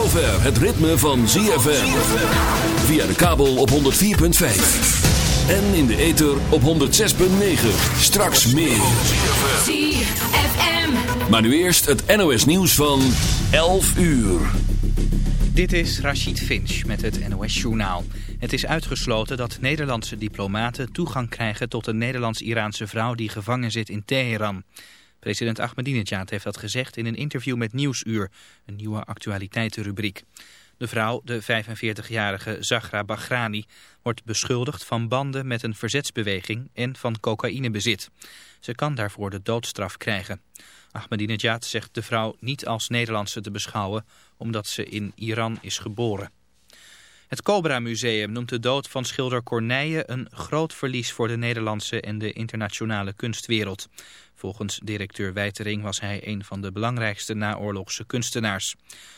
Zover het ritme van ZFM. Via de kabel op 104.5. En in de ether op 106.9. Straks meer. ZFM. Maar nu eerst het NOS nieuws van 11 uur. Dit is Rachid Finch met het NOS-journaal. Het is uitgesloten dat Nederlandse diplomaten toegang krijgen tot een Nederlands-Iraanse vrouw die gevangen zit in Teheran. President Ahmadinejad heeft dat gezegd in een interview met Nieuwsuur, een nieuwe actualiteitenrubriek. De vrouw, de 45-jarige Zagra Bahrani, wordt beschuldigd van banden met een verzetsbeweging en van cocaïnebezit. Ze kan daarvoor de doodstraf krijgen. Ahmadinejad zegt de vrouw niet als Nederlandse te beschouwen, omdat ze in Iran is geboren. Het Cobra Museum noemt de dood van schilder Corneille een groot verlies voor de Nederlandse en de internationale kunstwereld. Volgens directeur Wijtering was hij een van de belangrijkste naoorlogse kunstenaars.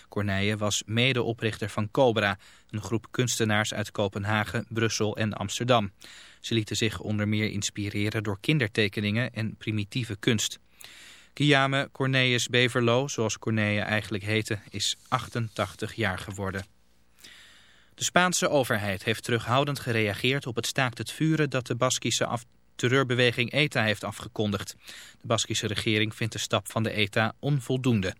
Corneille was medeoprichter van Cobra, een groep kunstenaars uit Kopenhagen, Brussel en Amsterdam. Ze lieten zich onder meer inspireren door kindertekeningen en primitieve kunst. Guillaume Cornelis Beverlo, zoals Corneille eigenlijk heette, is 88 jaar geworden. De Spaanse overheid heeft terughoudend gereageerd op het staakt het vuren dat de Baskische af terreurbeweging ETA heeft afgekondigd. De Baskische regering vindt de stap van de ETA onvoldoende.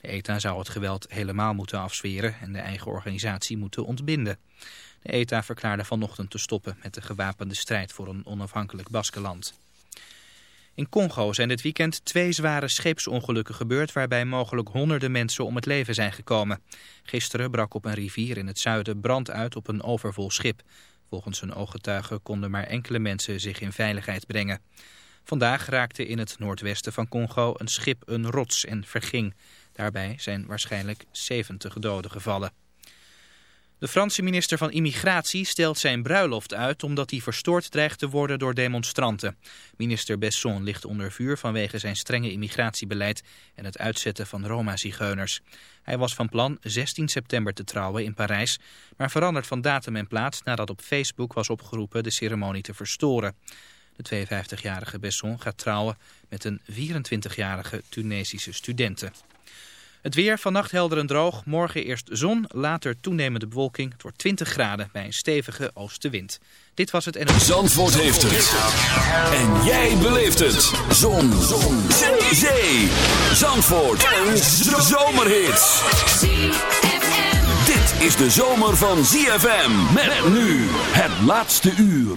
De ETA zou het geweld helemaal moeten afzweren en de eigen organisatie moeten ontbinden. De ETA verklaarde vanochtend te stoppen met de gewapende strijd voor een onafhankelijk Baskenland. In Congo zijn dit weekend twee zware scheepsongelukken gebeurd waarbij mogelijk honderden mensen om het leven zijn gekomen. Gisteren brak op een rivier in het zuiden brand uit op een overvol schip. Volgens een ooggetuige konden maar enkele mensen zich in veiligheid brengen. Vandaag raakte in het noordwesten van Congo een schip een rots en verging. Daarbij zijn waarschijnlijk 70 doden gevallen. De Franse minister van Immigratie stelt zijn bruiloft uit omdat hij verstoord dreigt te worden door demonstranten. Minister Besson ligt onder vuur vanwege zijn strenge immigratiebeleid en het uitzetten van Roma-zigeuners. Hij was van plan 16 september te trouwen in Parijs, maar verandert van datum en plaats nadat op Facebook was opgeroepen de ceremonie te verstoren. De 52-jarige Besson gaat trouwen met een 24-jarige Tunesische studente. Het weer vannacht helder en droog. Morgen eerst zon, later toenemende bewolking. Het wordt 20 graden bij een stevige oostenwind. Dit was het en... Zandvoort heeft het. En jij beleeft het. Zon. zon. Zee. Zee. Zandvoort. Een zomerhit. Dit is de zomer van ZFM. Met nu het laatste uur.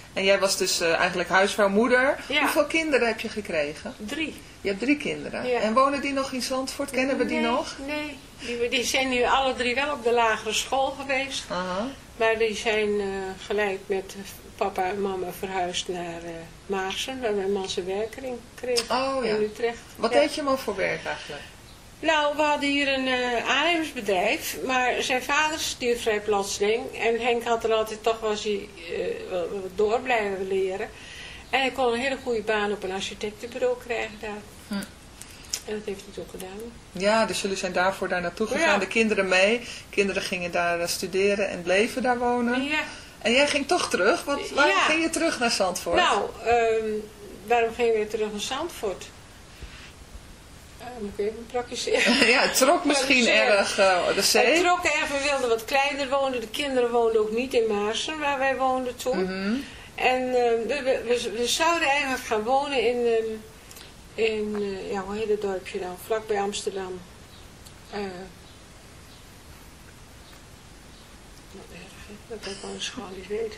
En jij was dus uh, eigenlijk huisvrouw, moeder. Hoeveel kinderen heb je gekregen? Drie. Je hebt drie kinderen. En wonen die nog in Zandvoort? Kennen we die nee, nog? Nee, die, die, zijn nu alle drie wel op de lagere school geweest. Aha. Maar die zijn uh, gelijk met papa en mama verhuisd naar Maarsen, waar mijn man zijn werkering kreeg oh, ja. in Utrecht. Wat deed je maar voor werk eigenlijk? Nou, we hadden hier een uh, aannemersbedrijf, maar zijn vader stierf vrij plotseling. En Henk had er altijd toch was hij uh, wat door blijven leren. En hij kon een hele goede baan op een architectenbureau krijgen daar. Hm. En dat heeft hij toen gedaan. Ja, dus jullie zijn daarvoor daar naartoe gegaan. Ja. De kinderen mee. Kinderen gingen daar uh, studeren en bleven daar wonen. Ja. En jij ging toch terug? Wat, waarom ja. ging je terug naar Zandvoort? Nou, um, waarom ging je weer terug naar Zandvoort? Moet ik even praktiseren. ja, het trok misschien erg uh, de zee. Het trok erg, we wilden wat kleiner wonen. De kinderen woonden ook niet in Maarsen, waar wij woonden toen. Mm -hmm. En uh, we, we, we, zouden eigenlijk gaan wonen in, in uh, ja, hoe heet het dorpje nou, vlakbij Amsterdam. wat erg, hè? dat ik wel eens gewoon niet weet.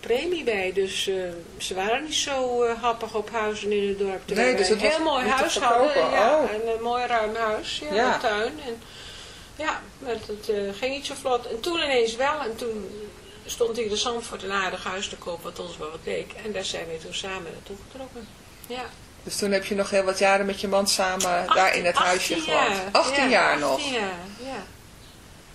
premie bij. Dus uh, ze waren niet zo uh, happig op huizen in het dorp. Nee, dus het een heel mooi huis hadden. Ja, oh. en een mooi ruim huis. Ja, ja. Een tuin. En, ja, maar het uh, ging niet zo vlot. En toen ineens wel. En toen stond hier de Zandvoort een aardig huis te koop, wat ons wel wat leek. En daar zijn we toen samen naartoe getrokken. Ja. Dus toen heb je nog heel wat jaren met je man samen 18, daar in het huisje gewoond. 18 ja, jaar nog. 18 jaar, ja.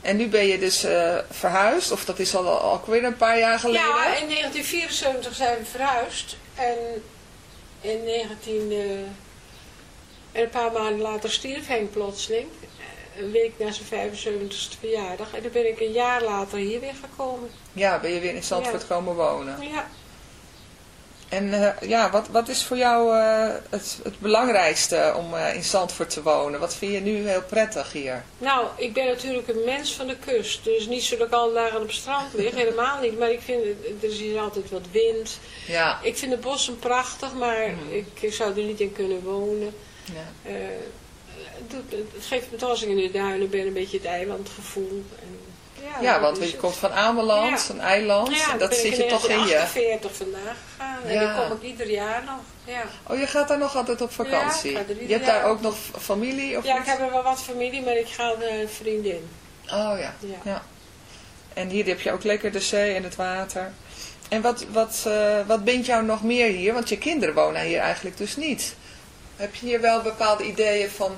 En nu ben je dus uh, verhuisd, of dat is al alweer een paar jaar geleden? Ja, in 1974 zijn we verhuisd. En in 19... Uh, en een paar maanden later stierf Henk plotseling. Een week na zijn 75ste verjaardag. En toen ben ik een jaar later hier weer gekomen. Ja, ben je weer in Zandvoort ja. komen wonen. Ja. En uh, ja, wat, wat is voor jou uh, het, het belangrijkste om uh, in Zandvoort te wonen? Wat vind je nu heel prettig hier? Nou, ik ben natuurlijk een mens van de kust. Dus niet zo dat ik al dagen op het strand lig, helemaal niet. Maar ik vind, er is hier altijd wat wind. Ja. Ik vind de bossen prachtig, maar Mhm. ik zou er niet in kunnen wonen. Ja. het, het geeft me toch als ik in de duinen ben een beetje het eilandgevoel. En, ja, ja, want je komt van Ameland, ja. een eiland, ja, dat zit je toch in je. Ik ben in vandaag gegaan en ja. dan kom ik ieder jaar nog. Ja. Oh, je gaat daar nog altijd op vakantie? Ja, je hebt daar ook nog familie? Of ja, iets? ik heb er wel wat familie, maar ik ga een vriendin. Oh ja. ja. En hier heb je ook lekker de zee en het water. En wat, wat, uh, wat bindt jou nog meer hier? Want je kinderen wonen hier eigenlijk dus niet. Heb je hier wel bepaalde ideeën van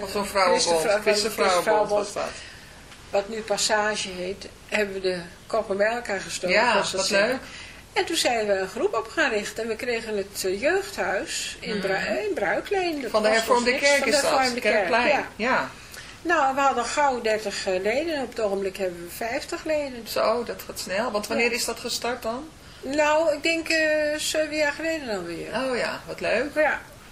of zo'n vrouwenbond, Christenvrouwenbond was dat. Wat nu Passage heet, hebben we de koppen bij elkaar gestoken. Ja, wat leuk. En toen zijn we een groep op gaan richten. En we kregen het eh, jeugdhuis in, mm. Bru in Bruikleen. Van de hervormde kerk is dat, Kerkplein. Ja. ja. Nou, we hadden gauw 30 eh, leden en op het ogenblik hebben we 50 leden. Zo, dat gaat snel. Want wanneer is dat gestart dan? Nou, ik denk uh, zeven jaar geleden dan weer. Oh ja, wat leuk. Ja,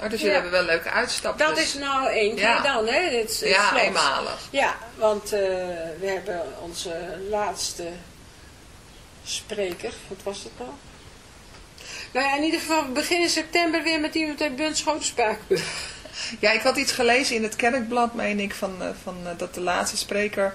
Oh, dus jullie hebben wel leuke uitstapjes. Dat is nou één keer dan, hè? Dit, ja, eenmalig. Ja, want uh, we hebben onze laatste spreker, wat was dat nou? Nou ja, in ieder geval begin september weer met iemand uit Bunschoten Spakenburg. Ja, ik had iets gelezen in het kerkblad, meen ik, van, uh, van uh, dat de laatste spreker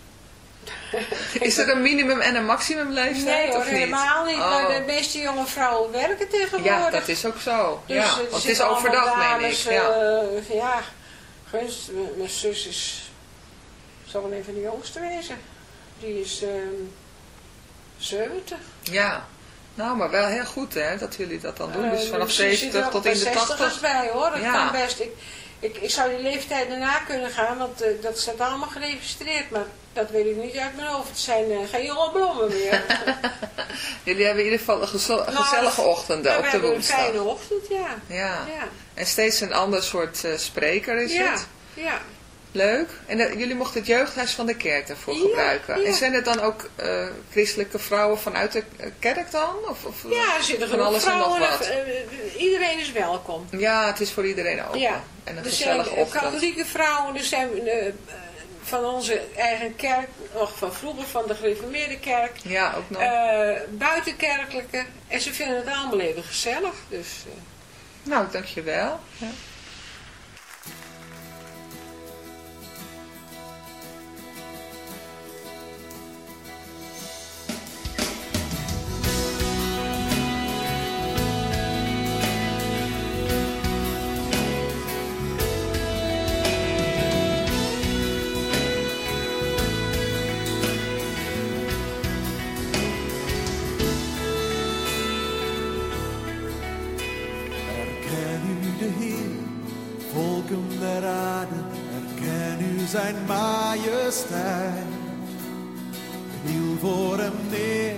is er een minimum en een maximum leeftijd? Nee hoor, of niet? helemaal niet. Maar de meeste jonge vrouwen werken tegenwoordig. Ja, dat is ook zo. Dus ja, want het is overdag, meen ik. Ja, uh, ja. Gunst, mijn zus is, zal wel een van de jongste wezen. Die is uh, 70. Ja. Nou, maar wel heel goed hè, dat jullie dat dan doen. Dus vanaf 70 tot in de 80. Er bij hoor, dat ja. kan best. Ik, ik, ik zou die leeftijd daarna kunnen gaan, want uh, dat staat allemaal geregistreerd. Maar dat weet ik niet uit mijn hoofd. Het zijn uh, geen jonge bloemen meer. Jullie hebben in ieder geval een nou, gezellige ochtenden op de woensdag. een fijne ochtend, ja. ja. ja. En steeds een ander soort uh, spreker is ja. het? Ja. Leuk. En jullie mochten het jeugdhuis van de kerk daarvoor gebruiken. En zijn het dan ook uh, christelijke vrouwen vanuit de kerk dan? Of, of ja, er zitten van alles vrouwen, en nog wat. Uh, iedereen is welkom. Ja, het is voor iedereen open. Ja. En een er gezellige zijn ochtend. katholieke vrouwen, er zijn van onze eigen kerk, nog van vroeger van de gereformeerde kerk. Ja, ook nog. buitenkerkelijke. En ze vinden het allemaal even gezellig. Dus, nou, dankjewel. Ja. Majesteit. Kniel voor hem neer,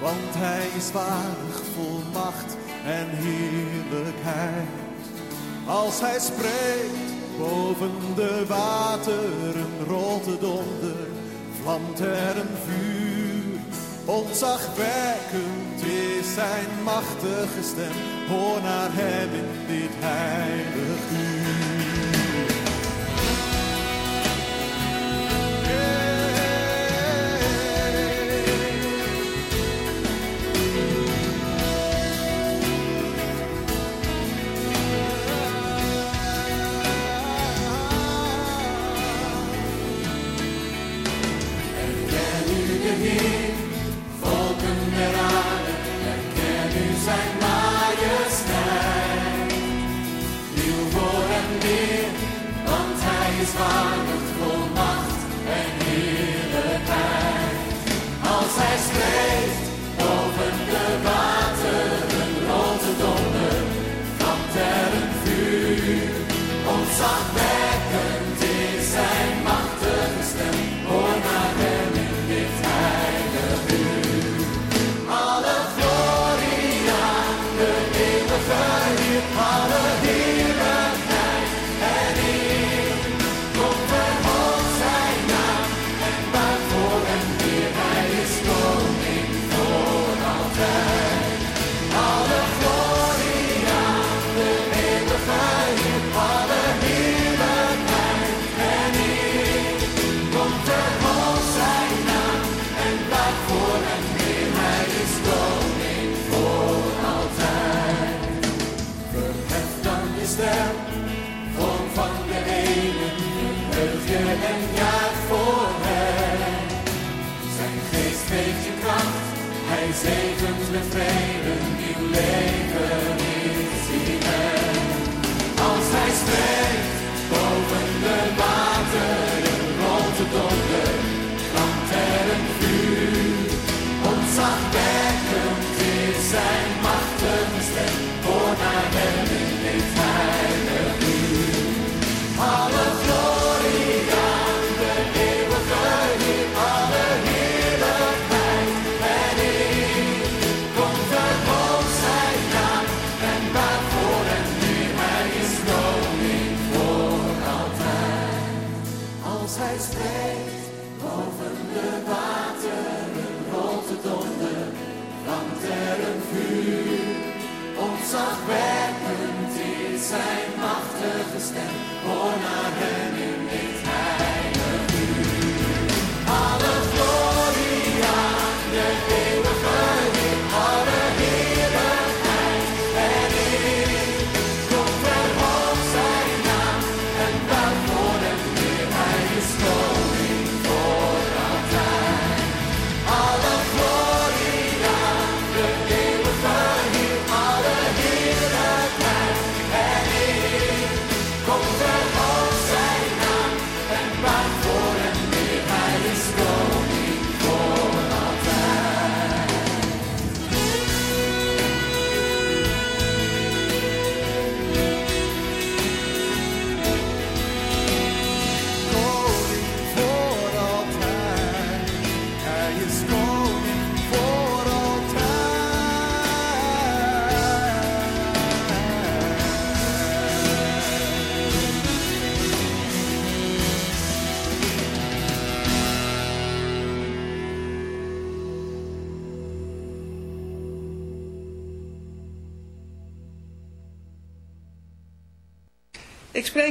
want hij is waardig vol macht en heerlijkheid. Als hij spreekt boven de wateren, rolt het donder, vlamt er een vuur. Ontzagwekkend is zijn machtige stem, hoor naar hem in dit heilig uur.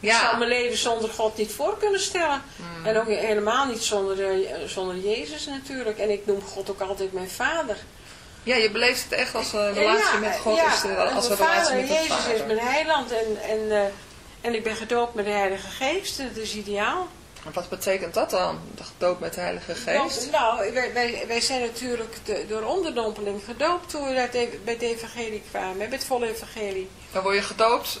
Ja. Ik zou mijn leven zonder God niet voor kunnen stellen. Mm. En ook helemaal niet zonder, uh, zonder Jezus natuurlijk. En ik noem God ook altijd mijn vader. Ja, je beleeft het echt als een relatie ja, met God. Ja, is er, als een relatie met Jezus vader. is mijn heiland. En, en, uh, en ik ben gedoopt met de Heilige Geest. Dat is ideaal. En wat betekent dat dan? Gedoopt met de Heilige Geest? Nou, nou wij, wij, wij zijn natuurlijk de, door onderdompeling gedoopt toen we bij het evangelie kwamen. Bij het volle evangelie. Dan word je gedoopt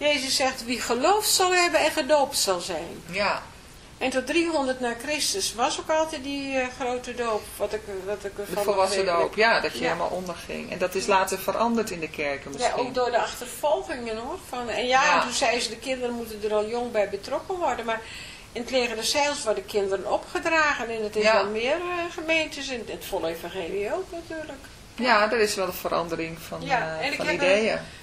Jezus zegt, wie geloofd zal hebben en gedoopt zal zijn. Ja, En tot 300 na Christus was ook altijd die eh, grote doop. Wat ik, wat ik de volwassen doop. Ja, dat je Ja. helemaal onderging. En dat is later veranderd in de kerken Ja, misschien. ook door de achtervolgingen hoor. Van, en ja, Ja. en toen zei ze, de kinderen moeten er al jong bij betrokken worden. Maar in het leger des Zeils worden kinderen opgedragen. En het is Ja. wel meer eh, gemeentes. In het volle evangelie ook natuurlijk. Ja, er is wel een verandering van, Ja, eh, en ik van heb ideeën.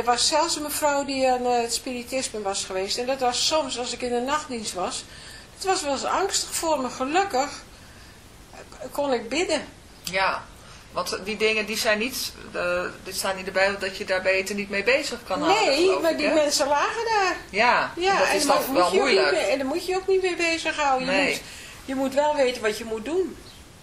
er was zelfs een mevrouw die aan eh, het spiritisme was geweest. En dat was soms, als ik in de nachtdienst was, het was wel eens angstig voor me. Gelukkig eh, kon ik bidden. Ja. Want die dingen die zijn niet, uh, dit staan in de Bijbel dat je daar beter niet mee bezig kan houden. nee, maar ik, die mensen lagen daar. Ja, Ja, dat en is daar dan moet wel je ook niet moeilijk. mee- en daar moet je ook niet mee bezighouden. Je, Nee. moet, je moet wel weten wat je moet doen.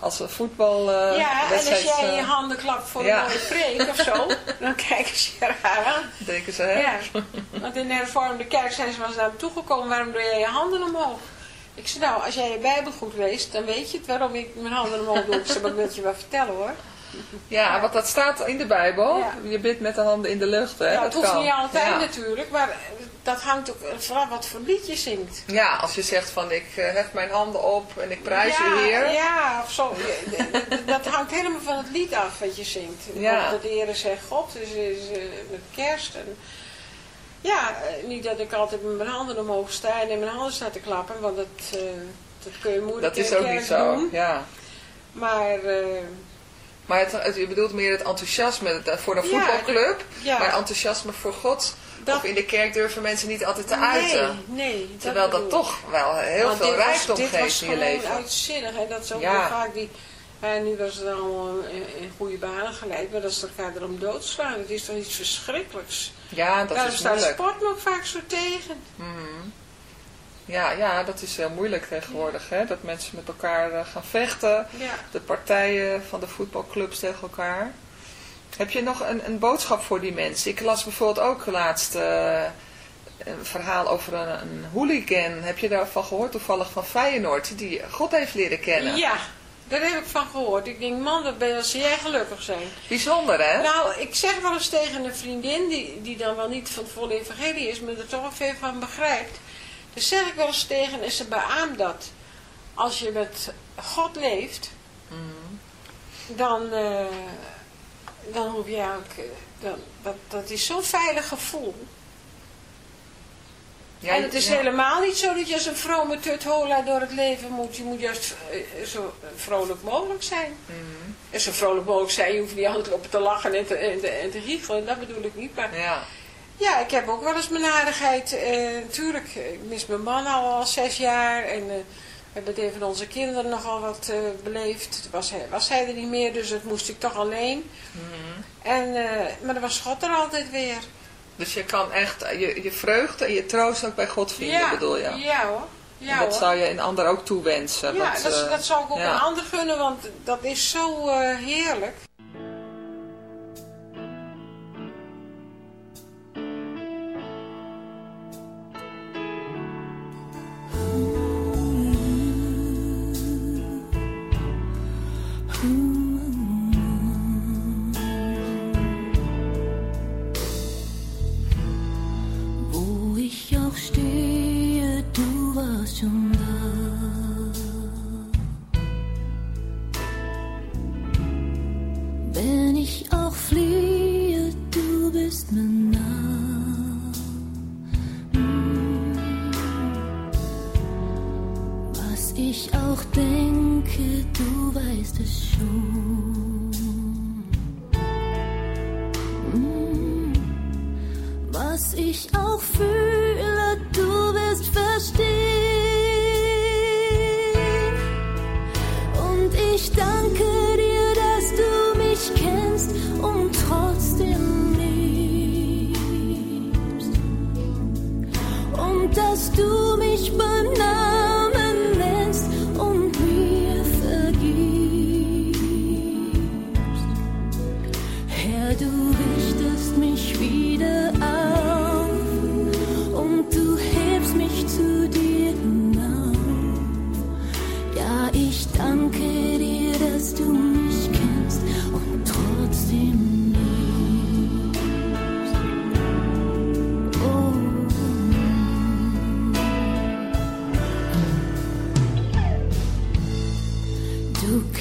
als een voetbal uh, Ja, en als jij je handen klapt voor een mooie preek of zo, dan kijken ze je raar aan. Denken ze, hè? Ja, want in de hervormde kerk zijn ze wel eens naar me toegekomen, waarom doe jij je handen omhoog? Ik zei, nou, als jij je Bijbel goed leest, dan weet je het waarom ik mijn handen omhoog doe. Ik zei, maar ik wil je wel vertellen hoor. Ja, want dat staat in de Bijbel. Je bidt met de handen in de lucht, hè? Ja, het hoeft niet altijd natuurlijk, maar dat hangt ook vooral wat voor lied je zingt. Ja, als je zegt van ik uh, hef mijn handen op en ik prijs je Heer. Ja, of zo. dat hangt helemaal van het lied af wat je zingt. Ja. Dat de Heer zegt God, dus is uh, met kerst. En, ja, eh, niet dat ik altijd met mijn handen omhoog sta en in mijn handen sta te klappen, want dat, dat kun je moeilijk Dat is ook niet zo, doen. ja. Maar... maar het, je bedoelt meer het enthousiasme voor een voetbalclub, ja, maar enthousiasme voor God. Of in de kerk durven mensen niet altijd te uiten. Nee, Terwijl dat, toch wel heel veel rijkdom geeft in je leven. Dit was uitzinnig. Hè? Dat is ook ja. vaak die... En nu was het allemaal in, goede banen geleid, maar dat ze elkaar erom doodslaan. Het is toch iets verschrikkelijks. Ja, dat Daarom is moeilijk. Daar staat sport ook vaak zo tegen. Mm. Ja, ja, dat is heel moeilijk tegenwoordig. Hè? Dat mensen met elkaar uh, gaan vechten. Ja. De partijen van de voetbalclubs tegen elkaar. Heb je nog een, een boodschap voor die mensen? Ik las bijvoorbeeld ook laatst uh, een verhaal over een, een hooligan. Heb je daarvan gehoord? Toevallig van Feyenoord, die God heeft leren kennen. Ja, daar heb ik van gehoord. Ik denk, man, dat ben als jij gelukkig zijn. Bijzonder, hè? Nou, ik zeg wel eens tegen een vriendin, die, die dan wel niet van het volle evangelie is, maar er toch wel veel van begrijpt. Dus zeg ik wel eens tegen en ze beaamt dat. Als je met God leeft, mhm. dan... Uh, dan hoef je ook, eh, dan, dat, dat is zo'n veilig gevoel. Ja, en het is helemaal niet zo dat je als een vrome tuthola door het leven moet. Je moet juist eh, zo vrolijk mogelijk zijn. Mm En zo vrolijk mogelijk zijn, je hoeft niet altijd op te lachen en te, en te, en te giechelen. Dat bedoel ik niet. Maar ja. ja, ik heb ook wel eens mijn aardigheid. Uh, natuurlijk, ik mis mijn man al, al zes jaar. En hebben het even onze kinderen nogal wat uh, beleefd. Was hij, was hij er niet meer, dus dat moest ik toch alleen. Mhm. en, uh, maar dan was God er altijd weer. Dus je kan echt je, je vreugde en je troost ook bij God vinden, bedoel je? Ja hoor. Ja, dat zou je een ander ook toewensen. Ja, dat, dat, uh, dat zou ik ook ja. een ander gunnen, want dat is zo heerlijk.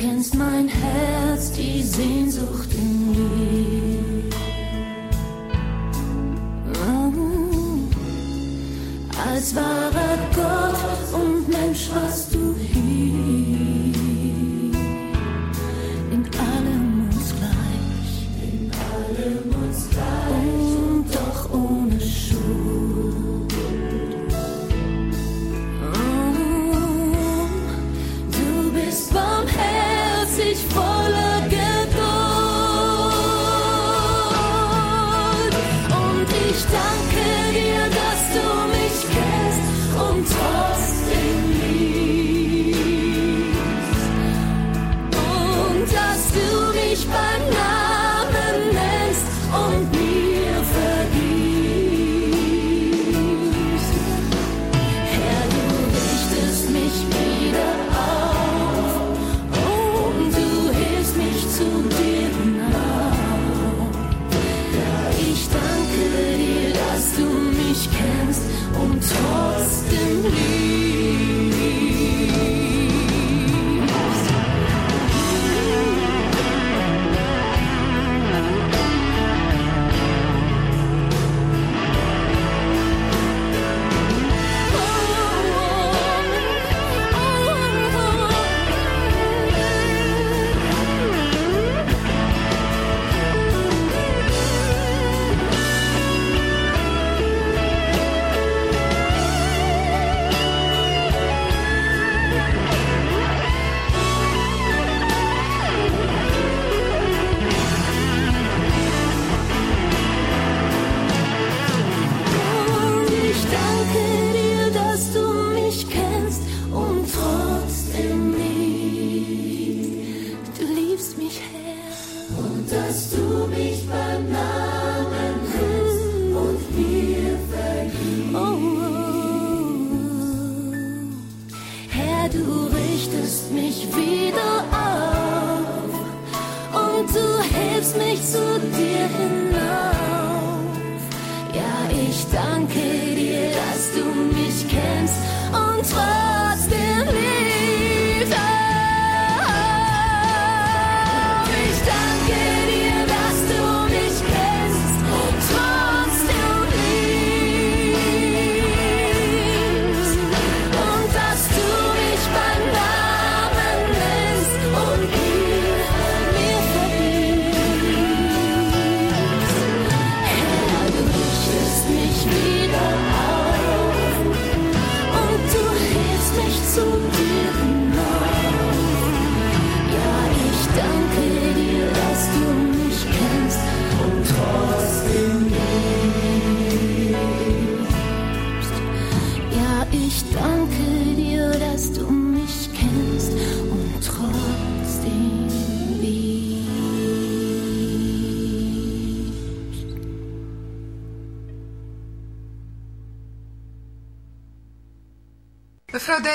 Mensch warst du hier in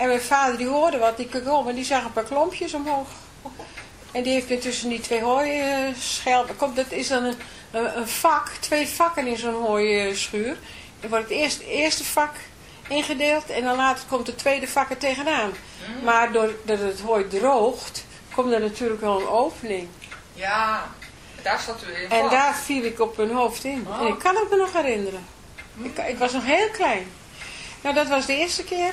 En mijn vader die hoorde wat, die keek en die zag een paar klompjes omhoog. En die heeft weer tussen die twee hooischelpen, komt, dat is dan een, een, vak, twee vakken in zo'n hooischuur. Er wordt het eerste, eerste vak ingedeeld en dan later komt het tweede vak er tegenaan. Mm. Maar doordat het hooi droogt, komt er natuurlijk wel een opening. Ja, daar zat u in. En daar viel ik op mijn hoofd in. En ik kan het me nog herinneren. Ik, ik was nog heel klein. Nou, dat was de eerste keer.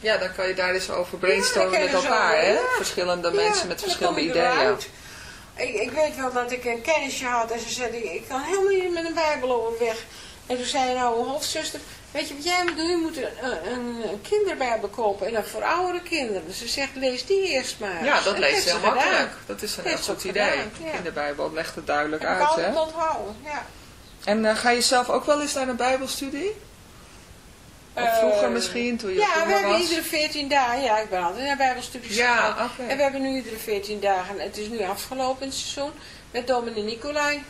Ja, dan kan je daar eens over brainstormen ja, met elkaar, over, hè? Verschillende mensen met verschillende ideeën. Ik, ik, weet wel dat ik een kennisje had en ze zei, ik kan helemaal niet met een bijbel overweg. En toen zei nou een hoofdzuster, weet je wat jij moet doen? Je moet een, een, een kinderbijbel kopen en dan voor oudere kinderen. Dus ze zegt, lees die eerst maar. Ja, dat en leest heel makkelijk. Gedaan. Dat is een heel goed idee. Gedaan, ja. Kinderbijbel legt het duidelijk en uit, ik hè? het onthouden, ja. En uh, ga je zelf ook wel eens naar een bijbelstudie? Of vroeger misschien, toen je Ja, we was? hebben iedere 14 dagen, ja, ik ben altijd naar bijbelstudies ja, gegaan. Okay. En we hebben nu iedere 14 dagen, het is nu afgelopen het seizoen, met dominee Nicolai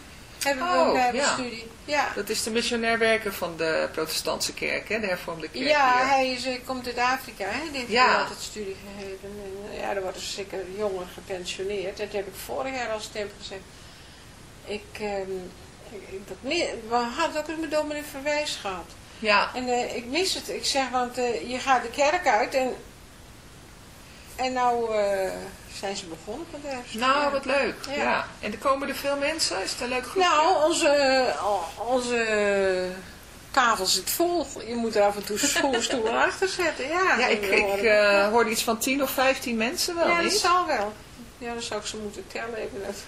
hebben we oh, een bijbelstudie. Ja. ja. Dat is de missionair werker van de protestantse kerk, hè, de hervormde kerk Ja, hier. hij is, komt uit Afrika, hè, die heeft ja. altijd studie gegeven. En, ja, er worden zeker jongeren gepensioneerd. Dat heb ik vorig jaar al stem gezegd. Ik, um, ik, dat, we hadden ook eens met dominee Verwijs gehad. Ja. En uh, ik mis het. Ik zeg, want uh, je gaat de kerk uit en, en nou uh, zijn ze begonnen met de Nou, wat leuk. Ja. ja. En er komen er veel mensen? Is het een leuk groepje? Nou, onze, onze tafel zit vol. Je moet er af en toe stoelen achter zetten. Ja, ja ik, ik hoorde iets van 10 of 15 mensen wel, Ja, dat zal wel. Ja, dan zou ik ze moeten tellen even uit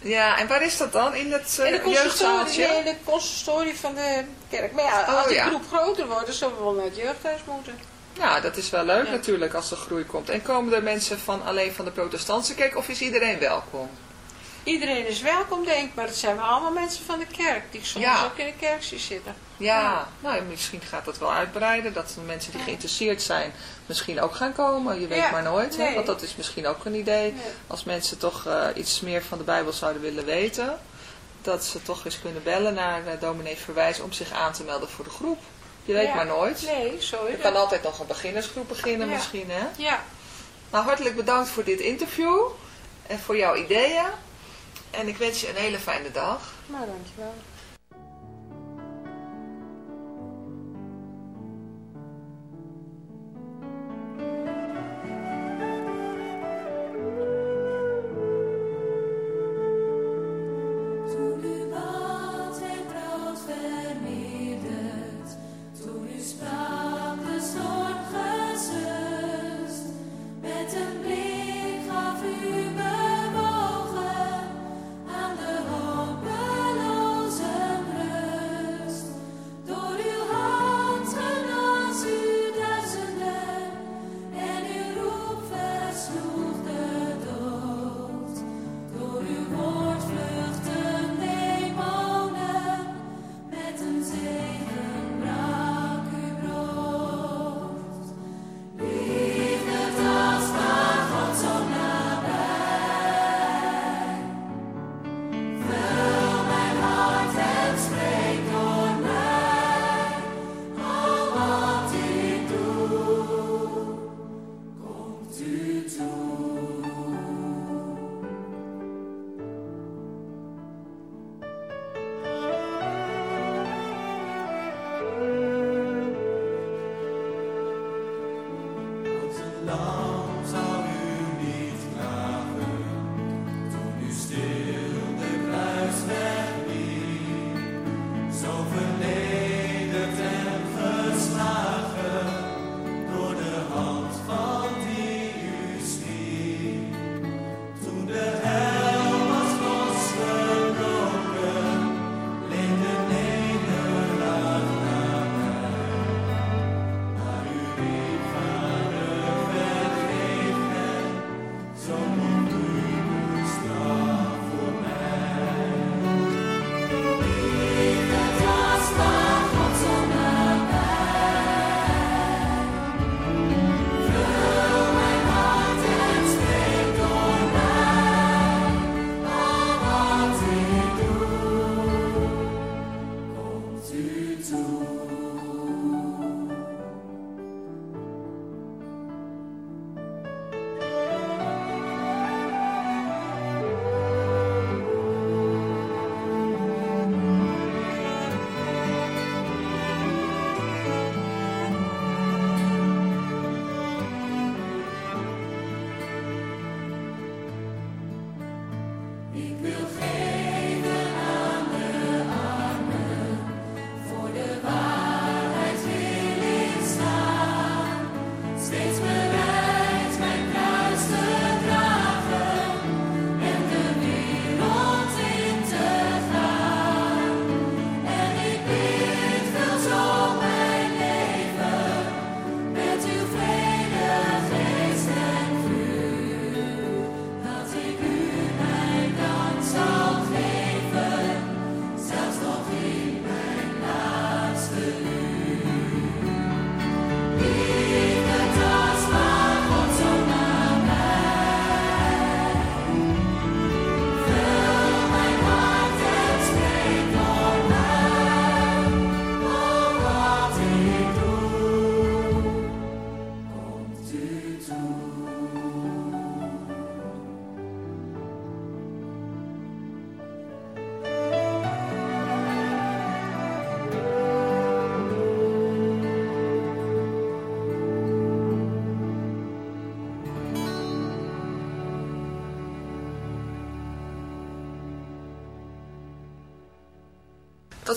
ja, en waar is dat dan? In het uh, in de jeugdzaaltje? Nee, in de consistorie van de kerk. Maar ja, oh, als ja. groep groter wordt, dan zullen we wel naar het jeugdhuis moeten. Ja, dat is wel leuk natuurlijk als er groei komt. En komen er mensen van alleen van de protestantse kerk of is iedereen welkom? Iedereen is welkom, denk ik, maar het zijn wel allemaal mensen van de kerk, die soms Ja. ook in de kerk zitten. Ja, Ja. nou misschien gaat dat wel uitbreiden. Dat de mensen die geïnteresseerd zijn misschien ook gaan komen. Je weet Ja, maar nooit. Hè? Want dat is misschien ook een idee. Nee. Als mensen toch eh, iets meer van de Bijbel zouden willen weten. Dat ze toch eens kunnen bellen naar uh, dominee Verwijs om zich aan te melden voor de groep. Je weet Ja. maar nooit. Nee, zo Je kan altijd nog een beginnersgroep beginnen misschien. Hè? Ja, Nou, hartelijk bedankt voor dit interview. En voor jouw ideeën. En ik wens je een hele fijne dag. maar dankjewel.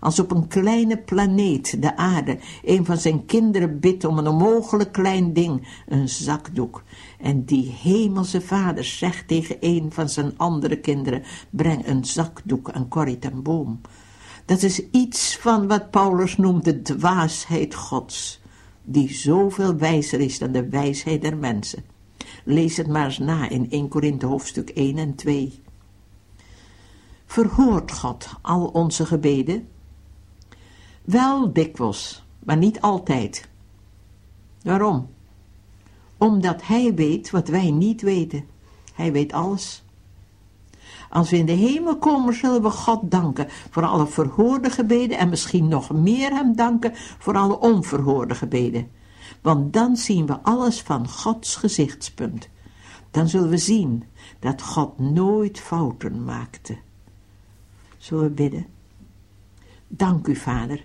als op een kleine planeet, de aarde, een van zijn kinderen bidt om een onmogelijk klein ding, een zakdoek. En die hemelse vader zegt tegen een van zijn andere kinderen, breng een zakdoek aan Corrie ten Boom. Dat is iets van wat Paulus noemt de dwaasheid gods, die zoveel wijzer is dan de wijsheid der mensen. Lees het maar eens na in 1 Korinthe hoofdstuk 1 en 2. Verhoort God al onze gebeden? Wel dikwijls, maar niet altijd. Waarom? Omdat Hij weet wat wij niet weten. Hij weet alles. Als we in de hemel komen, zullen we God danken voor alle verhoorde gebeden en misschien nog meer Hem danken voor alle onverhoorde gebeden. Want dan zien we alles van Gods gezichtspunt. Dan zullen we zien dat God nooit fouten maakte. Zullen we bidden? Dank u, Vader,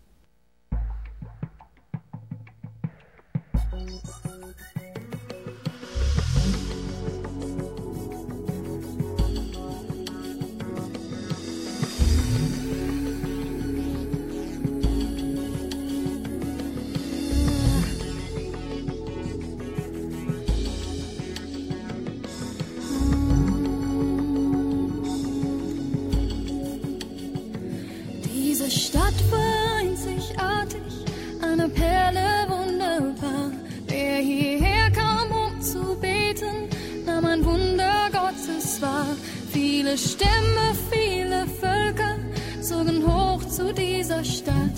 Viele Stämme, viele Völker zogen hoch zu dieser Stadt,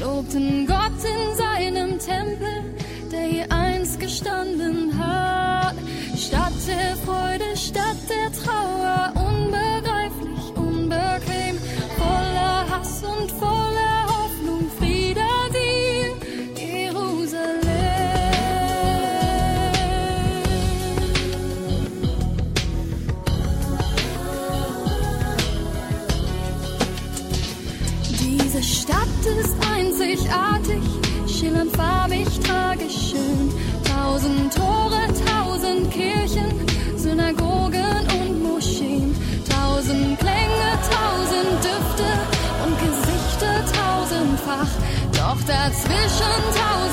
lobten Gott in seinem Tempel, der hier einst gestanden hat. Stadt der Freude, Stadt schön. Tausend Tore, tausend Kirchen, Synagogen und Moscheen. Tausend Klänge, tausend Düfte und Gesichter tausendfach. Doch dazwischen tausend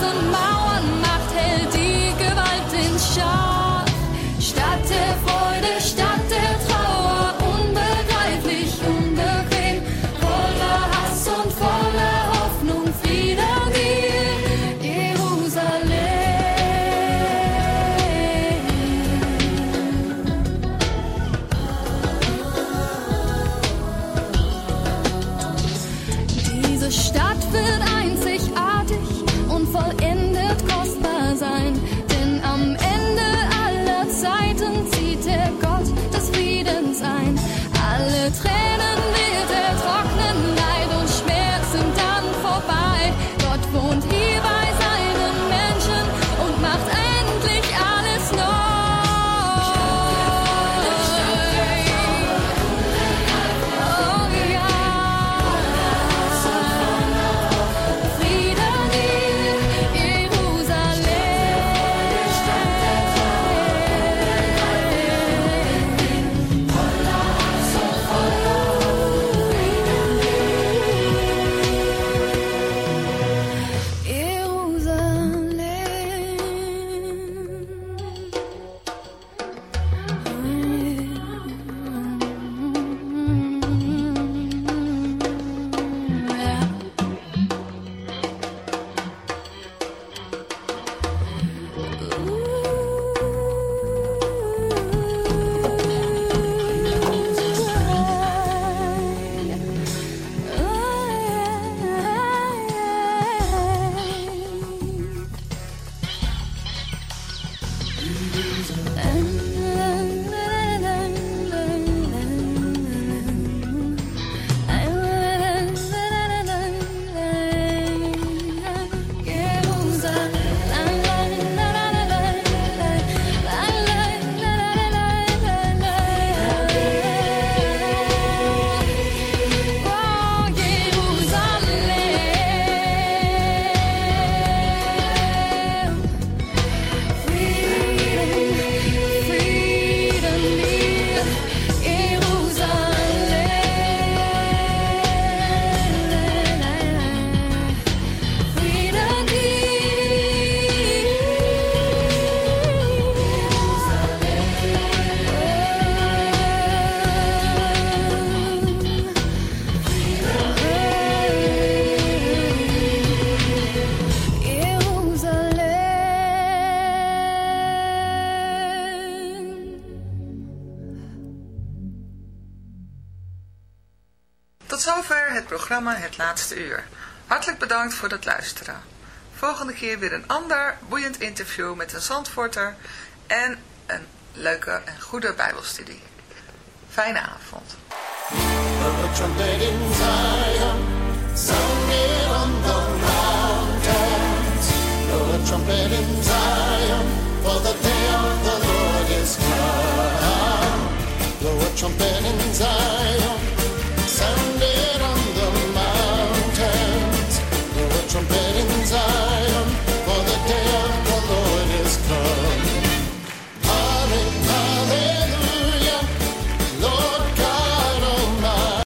Laatste Uur. Hartelijk bedankt voor het luisteren. Volgende keer weer een ander boeiend interview met een zandvoorter en een leuke en goede bijbelstudie. Fijne avond.